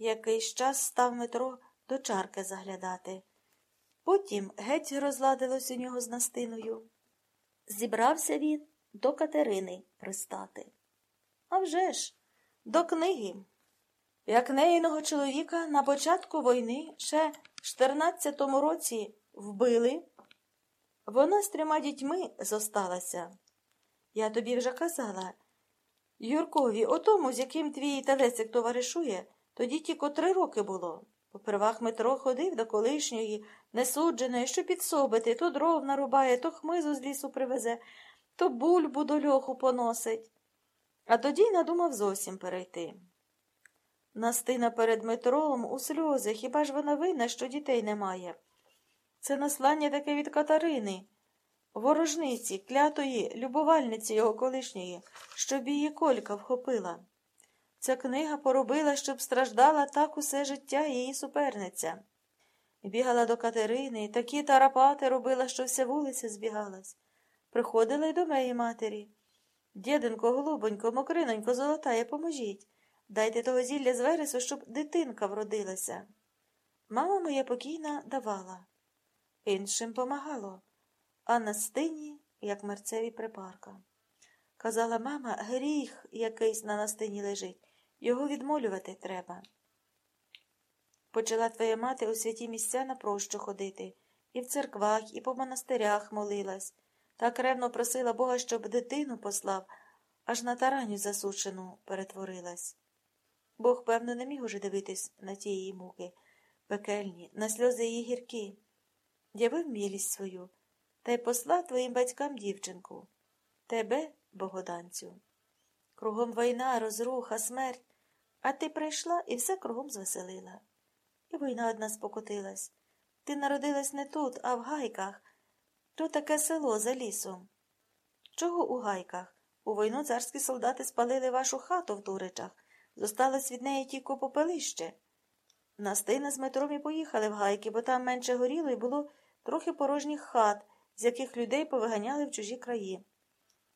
Якийсь час став Метро до чарки заглядати. Потім геть розладилось у нього з Настиною. Зібрався він до Катерини пристати. А вже ж, до книги. Як неїного чоловіка на початку війни ще в 14-му році вбили, вона з трьома дітьми зосталася. Я тобі вже казала. Юркові, отому, з яким твій телесик товаришує, тоді тільки три роки було. Попервах Метро ходив до колишньої, несудженої, що підсобити, то дров нарубає, то хмизу з лісу привезе, то бульбу до льоху поносить. А тоді й надумав зовсім перейти. Настина перед Метром у сльози, хіба ж вона винна, що дітей немає? Це наслання таке від Катарини, ворожниці, клятої, любовальниці його колишньої, щоб її колька вхопила. Ця книга поробила, щоб страждала так усе життя її суперниця. Бігала до Катерини, такі тарапати робила, що вся вулиця збігалась. Приходила й до моєї матері. Діденько, голубонько, мокринонько, золотає, поможіть. Дайте того зілля з вересу, щоб дитинка вродилася. Мама моя покійна давала, іншим помагало, а на стині, як мерцеві припарка. Казала мама, гріх якийсь на настині лежить, його відмолювати треба. Почала твоя мати у святі місця на прощу ходити, і в церквах, і по монастирях молилась, так ревно просила Бога, щоб дитину послав, аж на тараню засушену перетворилась. Бог, певно, не міг уже дивитись на ті її муки, пекельні, на сльози її гіркі. Явив мілість свою та й послав твоїм батькам дівчинку, тебе, богоданцю. Кругом війна, розруха, смерть, а ти прийшла і все кругом звеселила. І війна одна спокотилась. Ти народилась не тут, а в гайках. То таке село за лісом. Чого у гайках? У війну царські солдати спалили вашу хату в Туричах. Зосталось від неї тільки попелище. Настина з Метром і поїхали в гайки, бо там менше горіло і було трохи порожніх хат, з яких людей повиганяли в чужі краї.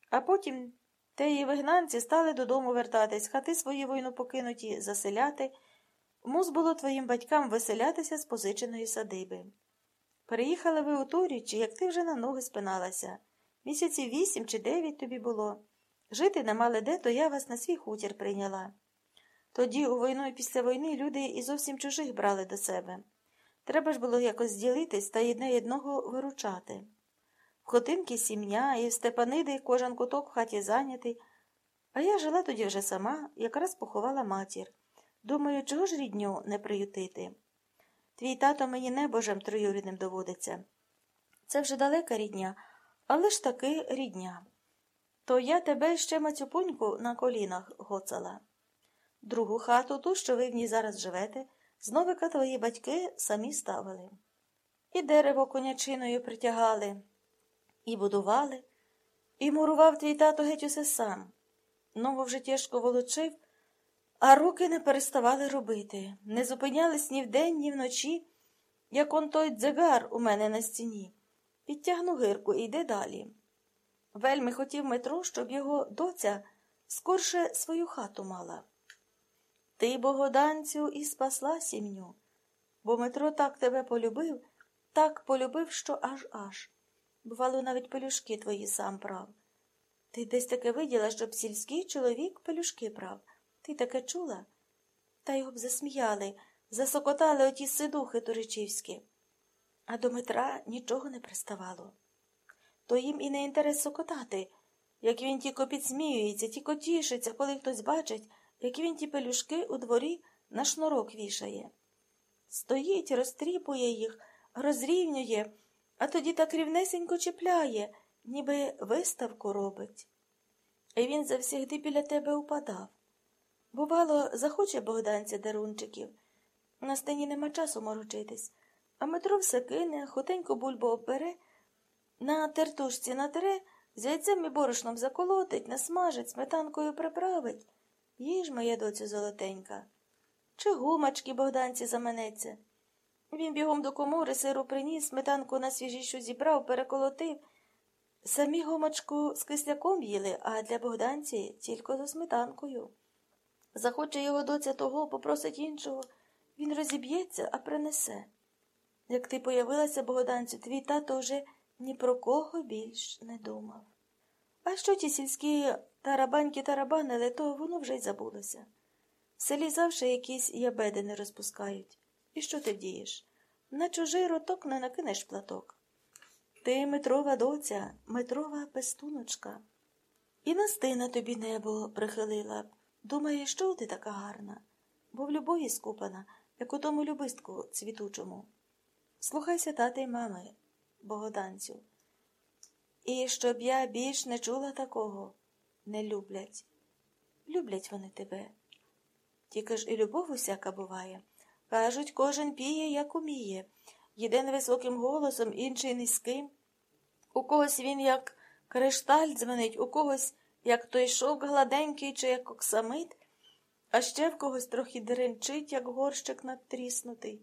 А потім те її вигнанці стали додому вертатись, хати свої війну покинуті, заселяти. Мус було твоїм батькам веселятися з позиченої садиби. Переїхали ви у Турічі, як ти вже на ноги спиналася. Місяці вісім чи дев'ять тобі було. Жити не мали де, то я вас на свій хутір прийняла. Тоді, у війну і після війни, люди і зовсім чужих брали до себе. Треба ж було якось ділитись та єдне одного виручати. В хотинки сім'я і в Степаниди кожен куток в хаті зайнятий, а я жила тоді вже сама, якраз поховала матір. Думаю, чого ж рідню не приютити? Твій тато мені небожем троюрідним доводиться. Це вже далека рідня, але ж таки рідня. То я тебе ще мацюпуньку на колінах гоцала. Другу хату, ту, що ви в ній зараз живете, зновика твої батьки самі ставили. І дерево конячиною притягали, і будували, і мурував твій тато геть усе сам. Ново вже тяжко волочив, а руки не переставали робити, не зупинялись ні вдень, ні вночі, як он той дзигар у мене на стіні. Підтягну гирку і йде далі. Вельми хотів Метро, щоб його доця скорше свою хату мала. Ти, богоданцю, і спасла сім'ю, бо Метро так тебе полюбив, так полюбив, що аж аж. Бувало, навіть пелюшки твої сам прав. Ти десь таке виділа, щоб сільський чоловік пелюшки прав. Ти таке чула? Та його б засміяли, засокотали оті сидухи туричівські. А до Метра нічого не приставало. То їм і не інтерес сокотати, як він тільки підсміюється, тільки тішиться, коли хтось бачить, як він ті пелюшки у дворі на шнурок вішає. Стоїть, розтріпує їх, розрівнює, а тоді так рівнесенько чіпляє, ніби виставку робить. І він завсігди біля тебе упадав. Бувало, захоче богданця дарунчиків. На стені нема часу морочитись, а Метро все кине, хотенько бульбу обере, на тертушці натре, з яйцем і борошном заколотить, насмажить, сметанкою приправить. Їж, моя доцю золотенька. Чи гумачки богданці заманеться? Він бігом до комори сиру приніс, сметанку на свіжішу зібрав, переколотив. Самі гумачку з кисляком їли, а для богданці тільки за сметанкою. Захоче його доця того, попросить іншого, він розіб'ється, а принесе. Як ти появилася, Богданцю, твій тато вже ні про кого більш не думав. А що ті сільські тарабаньки тарабанили, то воно вже й забулося. В селі завжди якісь ябеди не розпускають. І що ти вдієш? На чужий роток не накинеш платок. Ти Митрова доця, Митрова пестуночка. І настина тобі небо прихилила. Думає, що ти така гарна, бо в любові скупана, як у тому любистку цвітучому. Слухайся тата й мами, Богоданцю. І щоб я більш не чула такого, не люблять. Люблять вони тебе. Тільки ж і любов усяка буває. Кажуть, кожен піє, як уміє. Єден високим голосом, інший низьким. У когось він як кришталь дзвонить, у когось як той шовк гладенький чи як оксамит, а ще в когось трохи дринчить, як горщик надтріснутий.